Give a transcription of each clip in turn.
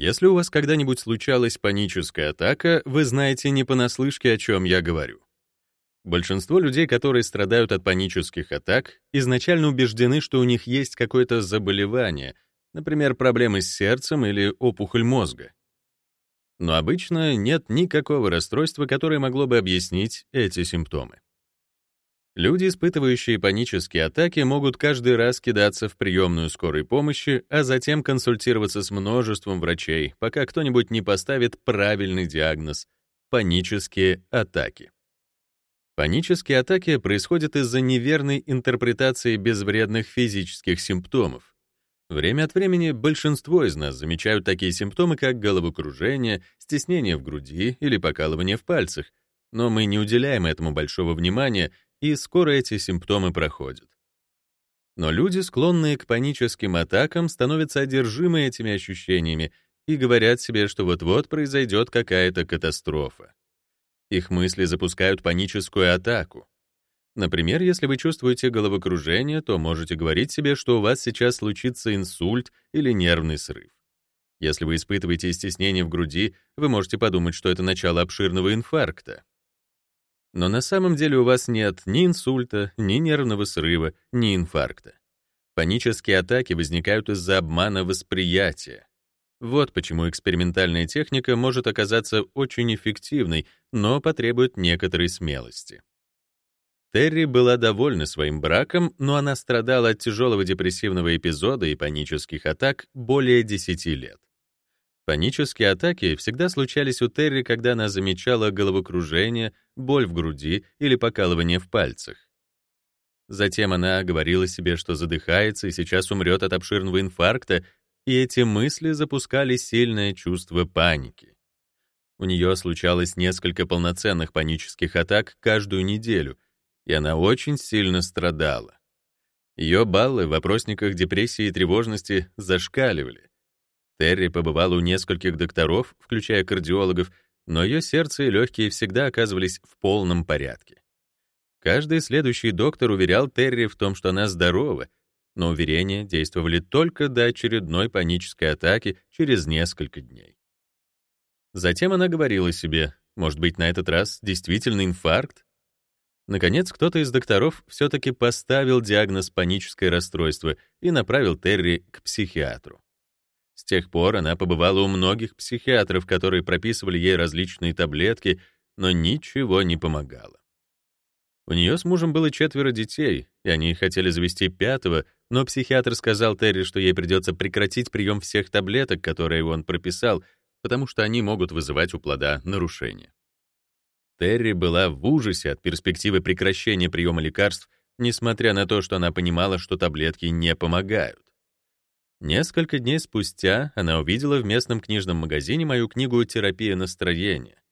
Если у вас когда-нибудь случалась паническая атака, вы знаете не понаслышке, о чем я говорю. Большинство людей, которые страдают от панических атак, изначально убеждены, что у них есть какое-то заболевание, например, проблемы с сердцем или опухоль мозга. Но обычно нет никакого расстройства, которое могло бы объяснить эти симптомы. Люди, испытывающие панические атаки, могут каждый раз кидаться в приемную скорой помощи, а затем консультироваться с множеством врачей, пока кто-нибудь не поставит правильный диагноз — панические атаки. Панические атаки происходят из-за неверной интерпретации безвредных физических симптомов. Время от времени большинство из нас замечают такие симптомы, как головокружение, стеснение в груди или покалывание в пальцах, но мы не уделяем этому большого внимания и скоро эти симптомы проходят. Но люди, склонные к паническим атакам, становятся одержимы этими ощущениями и говорят себе, что вот-вот произойдет какая-то катастрофа. Их мысли запускают паническую атаку. Например, если вы чувствуете головокружение, то можете говорить себе, что у вас сейчас случится инсульт или нервный срыв. Если вы испытываете стеснение в груди, вы можете подумать, что это начало обширного инфаркта. Но на самом деле у вас нет ни инсульта, ни нервного срыва, ни инфаркта. Панические атаки возникают из-за обмана восприятия. Вот почему экспериментальная техника может оказаться очень эффективной, но потребует некоторой смелости. Терри была довольна своим браком, но она страдала от тяжелого депрессивного эпизода и панических атак более 10 лет. Панические атаки всегда случались у Терри, когда она замечала головокружение, боль в груди или покалывание в пальцах. Затем она говорила себе, что задыхается и сейчас умрет от обширного инфаркта, и эти мысли запускали сильное чувство паники. У нее случалось несколько полноценных панических атак каждую неделю, и она очень сильно страдала. Ее баллы в вопросниках депрессии и тревожности зашкаливали. Терри побывала у нескольких докторов, включая кардиологов, но ее сердце и легкие всегда оказывались в полном порядке. Каждый следующий доктор уверял Терри в том, что она здорова, но уверения действовали только до очередной панической атаки через несколько дней. Затем она говорила себе, может быть, на этот раз действительно инфаркт? Наконец, кто-то из докторов все-таки поставил диагноз паническое расстройство и направил Терри к психиатру. С тех пор она побывала у многих психиатров, которые прописывали ей различные таблетки, но ничего не помогало. У нее с мужем было четверо детей, и они хотели завести пятого, но психиатр сказал Терри, что ей придется прекратить прием всех таблеток, которые он прописал, потому что они могут вызывать у плода нарушения. Терри была в ужасе от перспективы прекращения приема лекарств, несмотря на то, что она понимала, что таблетки не помогают. Несколько дней спустя она увидела в местном книжном магазине мою книгу «Терапия настроения».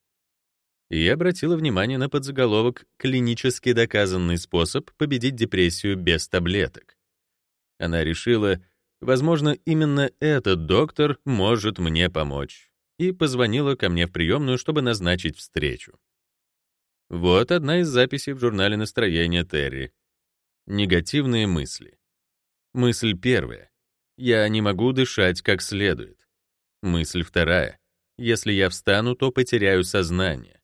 И обратила внимание на подзаголовок «Клинически доказанный способ победить депрессию без таблеток». Она решила, возможно, именно этот доктор может мне помочь, и позвонила ко мне в приемную, чтобы назначить встречу. Вот одна из записей в журнале настроения Терри. Негативные мысли. Мысль первая. Я не могу дышать как следует. Мысль вторая. Если я встану, то потеряю сознание.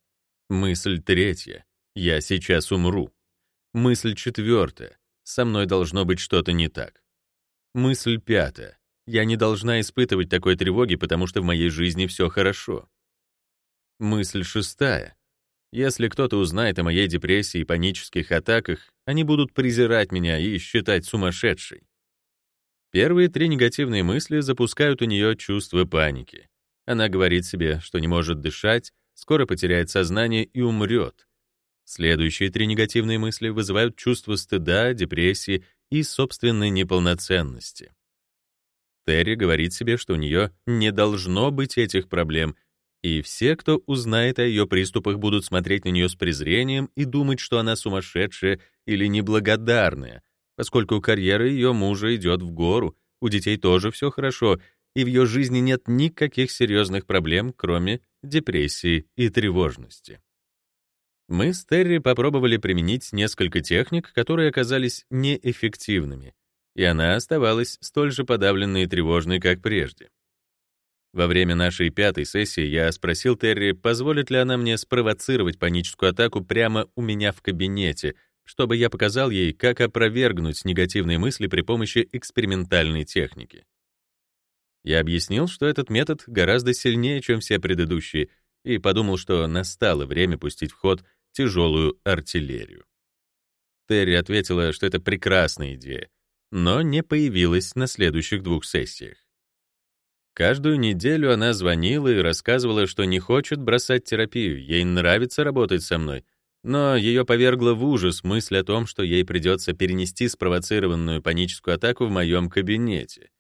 Мысль третья. Я сейчас умру. Мысль четвертая. Со мной должно быть что-то не так. Мысль пятая. Я не должна испытывать такой тревоги, потому что в моей жизни все хорошо. Мысль шестая. Если кто-то узнает о моей депрессии и панических атаках, они будут презирать меня и считать сумасшедшей. Первые три негативные мысли запускают у нее чувство паники. Она говорит себе, что не может дышать, скоро потеряет сознание и умрет. Следующие три негативные мысли вызывают чувство стыда, депрессии и собственной неполноценности. Терри говорит себе, что у нее не должно быть этих проблем, и все, кто узнает о ее приступах, будут смотреть на нее с презрением и думать, что она сумасшедшая или неблагодарная — поскольку карьера ее мужа идет в гору, у детей тоже все хорошо, и в ее жизни нет никаких серьезных проблем, кроме депрессии и тревожности. Мы с Терри попробовали применить несколько техник, которые оказались неэффективными, и она оставалась столь же подавленной и тревожной, как прежде. Во время нашей пятой сессии я спросил Терри, позволит ли она мне спровоцировать паническую атаку прямо у меня в кабинете, чтобы я показал ей, как опровергнуть негативные мысли при помощи экспериментальной техники. Я объяснил, что этот метод гораздо сильнее, чем все предыдущие, и подумал, что настало время пустить в ход тяжелую артиллерию. Терри ответила, что это прекрасная идея, но не появилась на следующих двух сессиях. Каждую неделю она звонила и рассказывала, что не хочет бросать терапию, ей нравится работать со мной, но ее повергла в ужас мысль о том, что ей придется перенести спровоцированную паническую атаку в моем кабинете.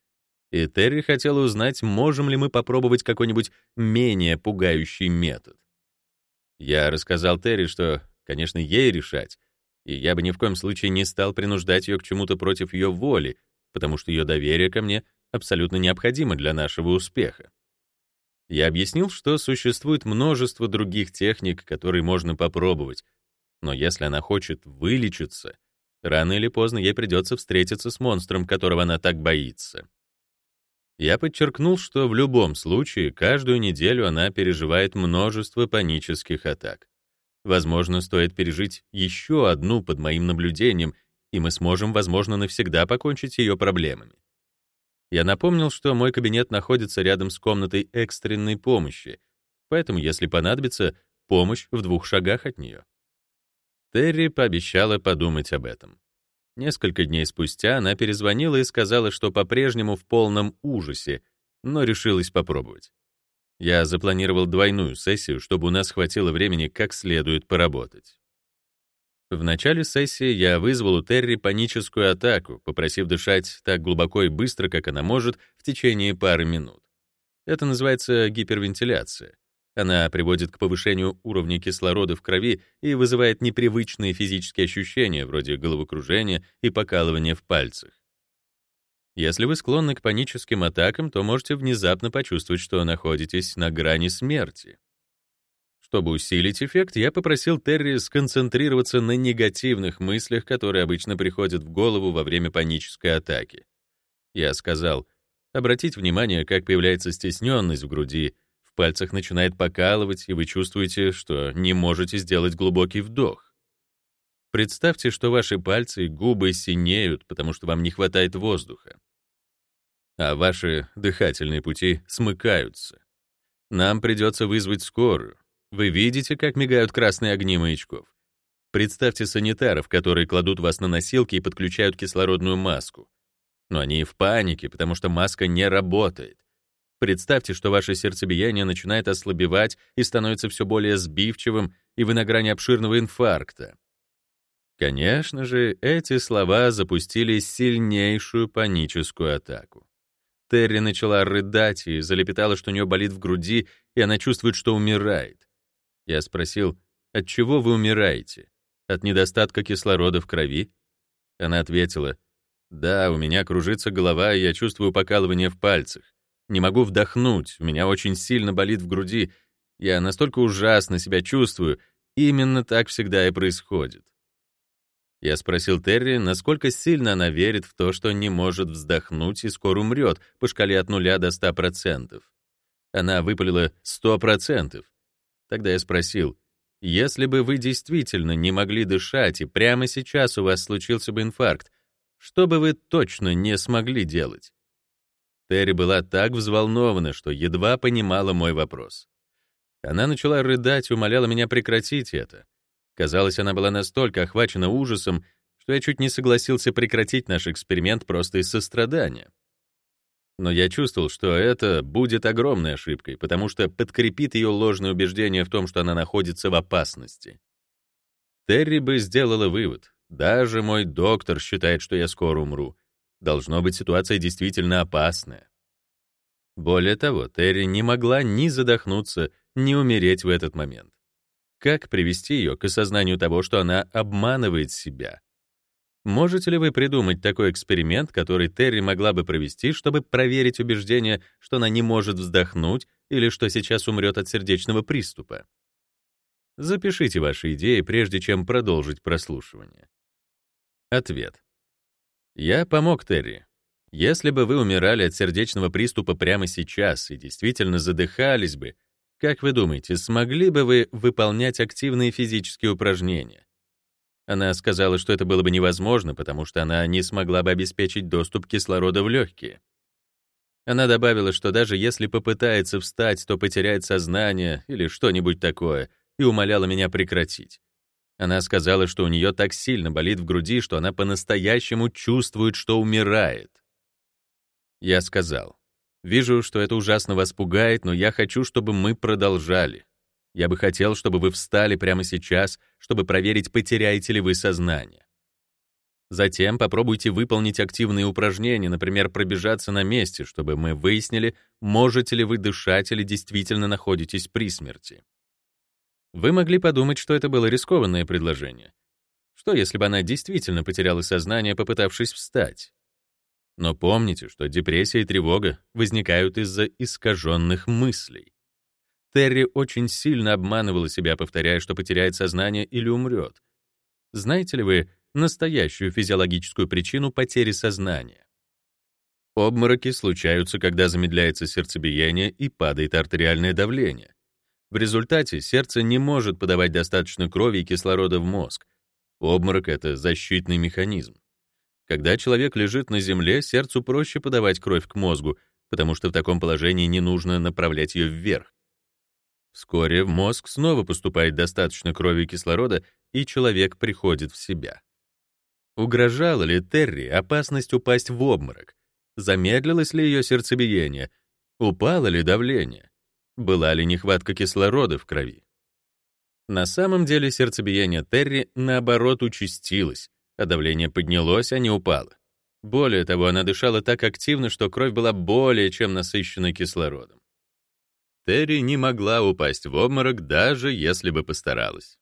И Терри хотела узнать, можем ли мы попробовать какой-нибудь менее пугающий метод. Я рассказал Терри, что, конечно, ей решать, и я бы ни в коем случае не стал принуждать ее к чему-то против ее воли, потому что ее доверие ко мне абсолютно необходимо для нашего успеха. Я объяснил, что существует множество других техник, которые можно попробовать, но если она хочет вылечиться, рано или поздно ей придется встретиться с монстром, которого она так боится. Я подчеркнул, что в любом случае каждую неделю она переживает множество панических атак. Возможно, стоит пережить еще одну под моим наблюдением, и мы сможем, возможно, навсегда покончить с ее проблемами. Я напомнил, что мой кабинет находится рядом с комнатой экстренной помощи, поэтому, если понадобится, помощь в двух шагах от нее. Терри пообещала подумать об этом. Несколько дней спустя она перезвонила и сказала, что по-прежнему в полном ужасе, но решилась попробовать. Я запланировал двойную сессию, чтобы у нас хватило времени как следует поработать. В начале сессии я вызвал у Терри паническую атаку, попросив дышать так глубоко и быстро, как она может, в течение пары минут. Это называется гипервентиляция. Она приводит к повышению уровня кислорода в крови и вызывает непривычные физические ощущения, вроде головокружения и покалывания в пальцах. Если вы склонны к паническим атакам, то можете внезапно почувствовать, что находитесь на грани смерти. Чтобы усилить эффект, я попросил Терри сконцентрироваться на негативных мыслях, которые обычно приходят в голову во время панической атаки. Я сказал, обратить внимание, как появляется стесненность в груди, в пальцах начинает покалывать, и вы чувствуете, что не можете сделать глубокий вдох. Представьте, что ваши пальцы и губы синеют, потому что вам не хватает воздуха. А ваши дыхательные пути смыкаются. Нам придется вызвать скорую. Вы видите, как мигают красные огни маячков? Представьте санитаров, которые кладут вас на носилки и подключают кислородную маску. Но они в панике, потому что маска не работает. Представьте, что ваше сердцебиение начинает ослабевать и становится все более сбивчивым, и вы на грани обширного инфаркта. Конечно же, эти слова запустили сильнейшую паническую атаку. Терри начала рыдать и залепетала, что у нее болит в груди, и она чувствует, что умирает. Я спросил, от чего вы умираете? От недостатка кислорода в крови? Она ответила, да, у меня кружится голова, и я чувствую покалывание в пальцах. Не могу вдохнуть, у меня очень сильно болит в груди. Я настолько ужасно себя чувствую, именно так всегда и происходит. Я спросил Терри, насколько сильно она верит в то, что не может вздохнуть и скоро умрет по шкале от 0 до 100%. Она выпалила 100%. Тогда я спросил, если бы вы действительно не могли дышать и прямо сейчас у вас случился бы инфаркт, что бы вы точно не смогли делать? Терри была так взволнована, что едва понимала мой вопрос. Она начала рыдать умоляла меня прекратить это. Казалось, она была настолько охвачена ужасом, что я чуть не согласился прекратить наш эксперимент просто из сострадания. Но я чувствовал, что это будет огромной ошибкой, потому что подкрепит ее ложное убеждение в том, что она находится в опасности. Терри бы сделала вывод. Даже мой доктор считает, что я скоро умру. Должно быть, ситуация действительно опасная. Более того, Терри не могла ни задохнуться, ни умереть в этот момент. Как привести ее к осознанию того, что она обманывает себя? Можете ли вы придумать такой эксперимент, который Терри могла бы провести, чтобы проверить убеждение, что она не может вздохнуть или что сейчас умрет от сердечного приступа? Запишите ваши идеи, прежде чем продолжить прослушивание. Ответ. Я помог Терри. Если бы вы умирали от сердечного приступа прямо сейчас и действительно задыхались бы, как вы думаете, смогли бы вы выполнять активные физические упражнения? Она сказала, что это было бы невозможно, потому что она не смогла бы обеспечить доступ кислорода в легкие. Она добавила, что даже если попытается встать, то потеряет сознание или что-нибудь такое, и умоляла меня прекратить. Она сказала, что у нее так сильно болит в груди, что она по-настоящему чувствует, что умирает. Я сказал, «Вижу, что это ужасно вас пугает, но я хочу, чтобы мы продолжали. Я бы хотел, чтобы вы встали прямо сейчас, чтобы проверить, потеряете ли вы сознание. Затем попробуйте выполнить активные упражнения, например, пробежаться на месте, чтобы мы выяснили, можете ли вы дышать или действительно находитесь при смерти. Вы могли подумать, что это было рискованное предложение. Что, если бы она действительно потеряла сознание, попытавшись встать? Но помните, что депрессия и тревога возникают из-за искаженных мыслей. Терри очень сильно обманывала себя, повторяя, что потеряет сознание или умрет. Знаете ли вы настоящую физиологическую причину потери сознания? Обмороки случаются, когда замедляется сердцебиение и падает артериальное давление. В результате сердце не может подавать достаточно крови и кислорода в мозг. Обморок — это защитный механизм. Когда человек лежит на земле, сердцу проще подавать кровь к мозгу, потому что в таком положении не нужно направлять ее вверх. Вскоре в мозг снова поступает достаточно крови и кислорода, и человек приходит в себя. Угрожала ли Терри опасность упасть в обморок? Замедлилось ли ее сердцебиение? Упало ли давление? Была ли нехватка кислорода в крови? На самом деле сердцебиение Терри, наоборот, участилось, а давление поднялось, а не упало. Более того, она дышала так активно, что кровь была более чем насыщена кислородом. Терри не могла упасть в обморок, даже если бы постаралась.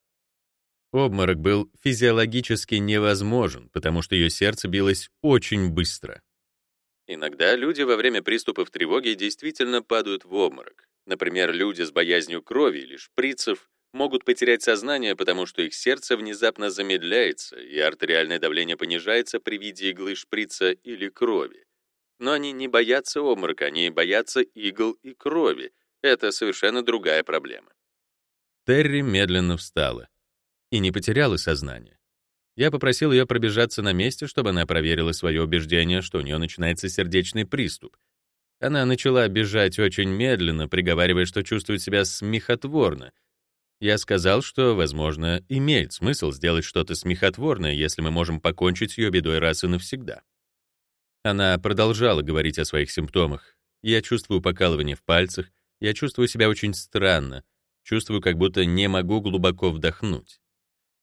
Обморок был физиологически невозможен, потому что ее сердце билось очень быстро. Иногда люди во время приступов тревоги действительно падают в обморок. Например, люди с боязнью крови или шприцев могут потерять сознание, потому что их сердце внезапно замедляется, и артериальное давление понижается при виде иглы шприца или крови. Но они не боятся обморока, они боятся игл и крови, это совершенно другая проблема. Терри медленно встала и не потеряла сознание. Я попросил ее пробежаться на месте, чтобы она проверила свое убеждение, что у нее начинается сердечный приступ. Она начала бежать очень медленно, приговаривая, что чувствует себя смехотворно. Я сказал, что, возможно, имеет смысл сделать что-то смехотворное, если мы можем покончить с ее бедой раз и навсегда. Она продолжала говорить о своих симптомах. Я чувствую покалывание в пальцах, я чувствую себя очень странно, чувствую, как будто не могу глубоко вдохнуть.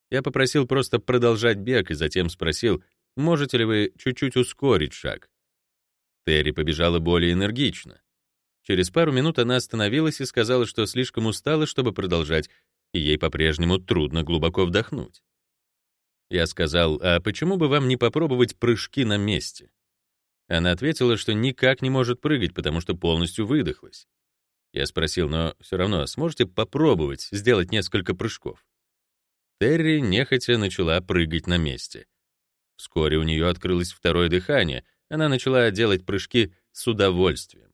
Я попросил просто продолжать бег и затем спросил, можете ли вы чуть-чуть ускорить шаг. Терри побежала более энергично. Через пару минут она остановилась и сказала, что слишком устала, чтобы продолжать, и ей по-прежнему трудно глубоко вдохнуть. Я сказал, а почему бы вам не попробовать прыжки на месте? Она ответила, что никак не может прыгать, потому что полностью выдохлась. Я спросил, но все равно сможете попробовать сделать несколько прыжков? Терри нехотя начала прыгать на месте. Вскоре у нее открылось второе дыхание, она начала делать прыжки с удовольствием.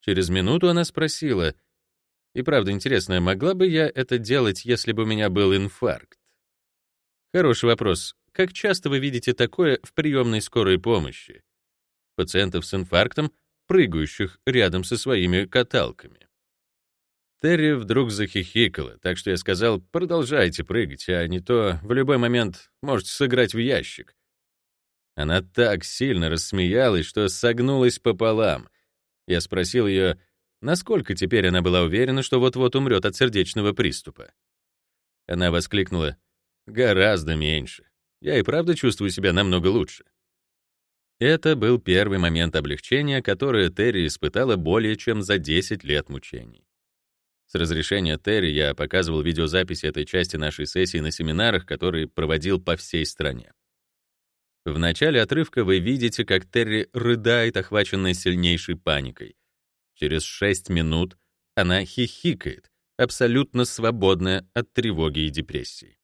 Через минуту она спросила, и правда интересно, могла бы я это делать, если бы у меня был инфаркт? Хороший вопрос. Как часто вы видите такое в приемной скорой помощи? Пациентов с инфарктом прыгающих рядом со своими каталками. Терри вдруг захихикала, так что я сказал, продолжайте прыгать, а не то в любой момент можете сыграть в ящик. Она так сильно рассмеялась, что согнулась пополам. Я спросил ее, насколько теперь она была уверена, что вот-вот умрет от сердечного приступа. Она воскликнула, гораздо меньше. Я и правда чувствую себя намного лучше. Это был первый момент облегчения, которое Терри испытала более чем за 10 лет мучений. С разрешения Терри я показывал видеозаписи этой части нашей сессии на семинарах, которые проводил по всей стране. В начале отрывка вы видите, как Терри рыдает, охваченная сильнейшей паникой. Через 6 минут она хихикает, абсолютно свободная от тревоги и депрессии.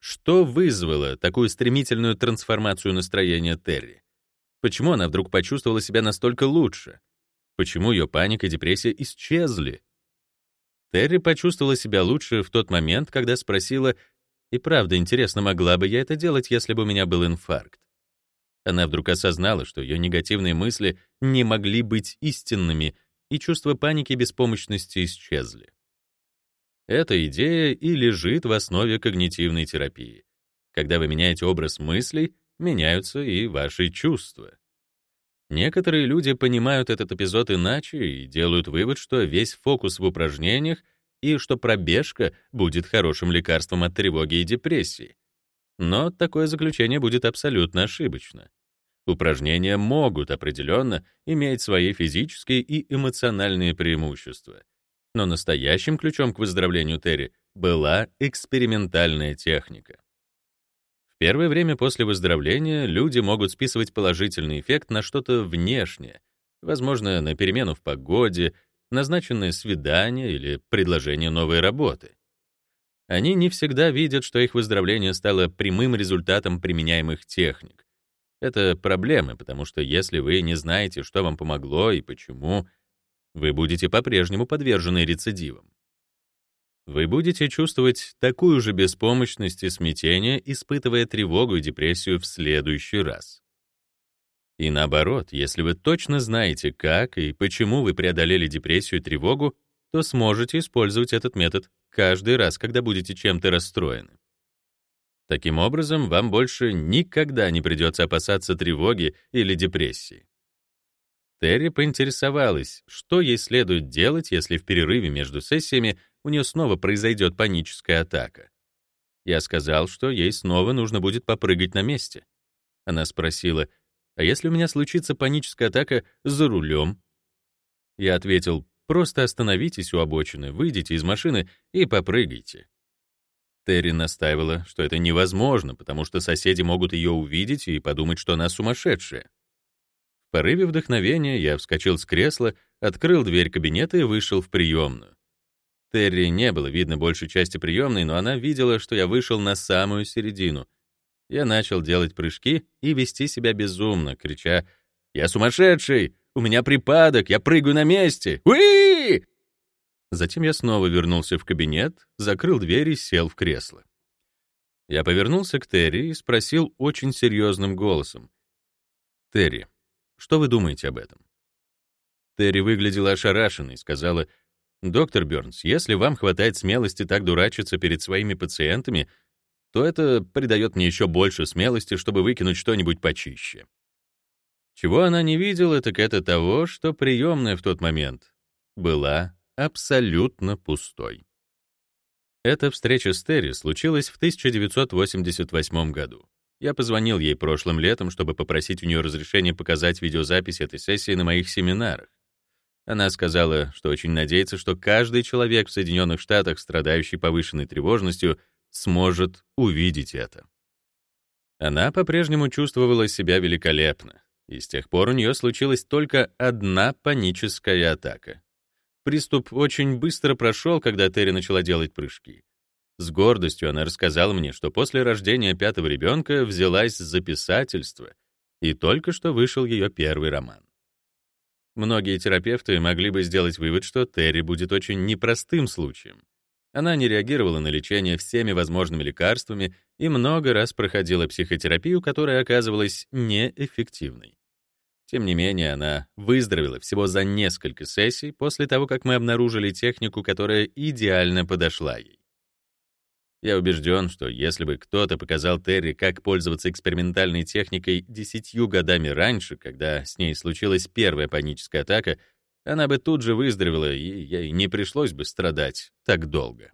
Что вызвало такую стремительную трансформацию настроения Терри? Почему она вдруг почувствовала себя настолько лучше? Почему ее паника и депрессия исчезли? Терри почувствовала себя лучше в тот момент, когда спросила, «И правда, интересно, могла бы я это делать, если бы у меня был инфаркт?» Она вдруг осознала, что ее негативные мысли не могли быть истинными, и чувство паники и беспомощности исчезли. Эта идея и лежит в основе когнитивной терапии. Когда вы меняете образ мыслей, меняются и ваши чувства. Некоторые люди понимают этот эпизод иначе и делают вывод, что весь фокус в упражнениях и что пробежка будет хорошим лекарством от тревоги и депрессии. Но такое заключение будет абсолютно ошибочно. Упражнения могут определенно иметь свои физические и эмоциональные преимущества. Но настоящим ключом к выздоровлению Терри была экспериментальная техника первое время после выздоровления люди могут списывать положительный эффект на что-то внешнее, возможно, на перемену в погоде, назначенное свидание или предложение новой работы. Они не всегда видят, что их выздоровление стало прямым результатом применяемых техник. Это проблемы, потому что если вы не знаете, что вам помогло и почему, вы будете по-прежнему подвержены рецидивам вы будете чувствовать такую же беспомощность и смятение, испытывая тревогу и депрессию в следующий раз. И наоборот, если вы точно знаете, как и почему вы преодолели депрессию и тревогу, то сможете использовать этот метод каждый раз, когда будете чем-то расстроены. Таким образом, вам больше никогда не придется опасаться тревоги или депрессии. Терри поинтересовалась, что ей следует делать, если в перерыве между сессиями у нее снова произойдет паническая атака. Я сказал, что ей снова нужно будет попрыгать на месте. Она спросила, а если у меня случится паническая атака за рулем? Я ответил, просто остановитесь у обочины, выйдите из машины и попрыгайте. Терри настаивала, что это невозможно, потому что соседи могут ее увидеть и подумать, что она сумасшедшая. В порыве вдохновения я вскочил с кресла, открыл дверь кабинета и вышел в приемную. Терри не было видно большей части приемной, но она видела, что я вышел на самую середину. Я начал делать прыжки и вести себя безумно, крича «Я сумасшедший! У меня припадок! Я прыгаю на месте! Уи!» Затем я снова вернулся в кабинет, закрыл дверь и сел в кресло. Я повернулся к Терри и спросил очень серьезным голосом. «Терри, что вы думаете об этом?» Терри выглядела ошарашенной, сказала — Доктор Бёрнс, если вам хватает смелости так дурачиться перед своими пациентами, то это придает мне еще больше смелости, чтобы выкинуть что-нибудь почище. Чего она не видела, так это того, что приемная в тот момент была абсолютно пустой. Эта встреча с Терри случилась в 1988 году. Я позвонил ей прошлым летом, чтобы попросить у нее разрешения показать видеозапись этой сессии на моих семинарах. Она сказала, что очень надеется, что каждый человек в Соединенных Штатах, страдающий повышенной тревожностью, сможет увидеть это. Она по-прежнему чувствовала себя великолепно, и с тех пор у нее случилась только одна паническая атака. Приступ очень быстро прошел, когда Терри начала делать прыжки. С гордостью она рассказала мне, что после рождения пятого ребенка взялась за писательство, и только что вышел ее первый роман. Многие терапевты могли бы сделать вывод, что Терри будет очень непростым случаем. Она не реагировала на лечение всеми возможными лекарствами и много раз проходила психотерапию, которая оказывалась неэффективной. Тем не менее, она выздоровела всего за несколько сессий после того, как мы обнаружили технику, которая идеально подошла ей. Я убежден, что если бы кто-то показал Терри, как пользоваться экспериментальной техникой десятью годами раньше, когда с ней случилась первая паническая атака, она бы тут же выздоровела, и ей не пришлось бы страдать так долго.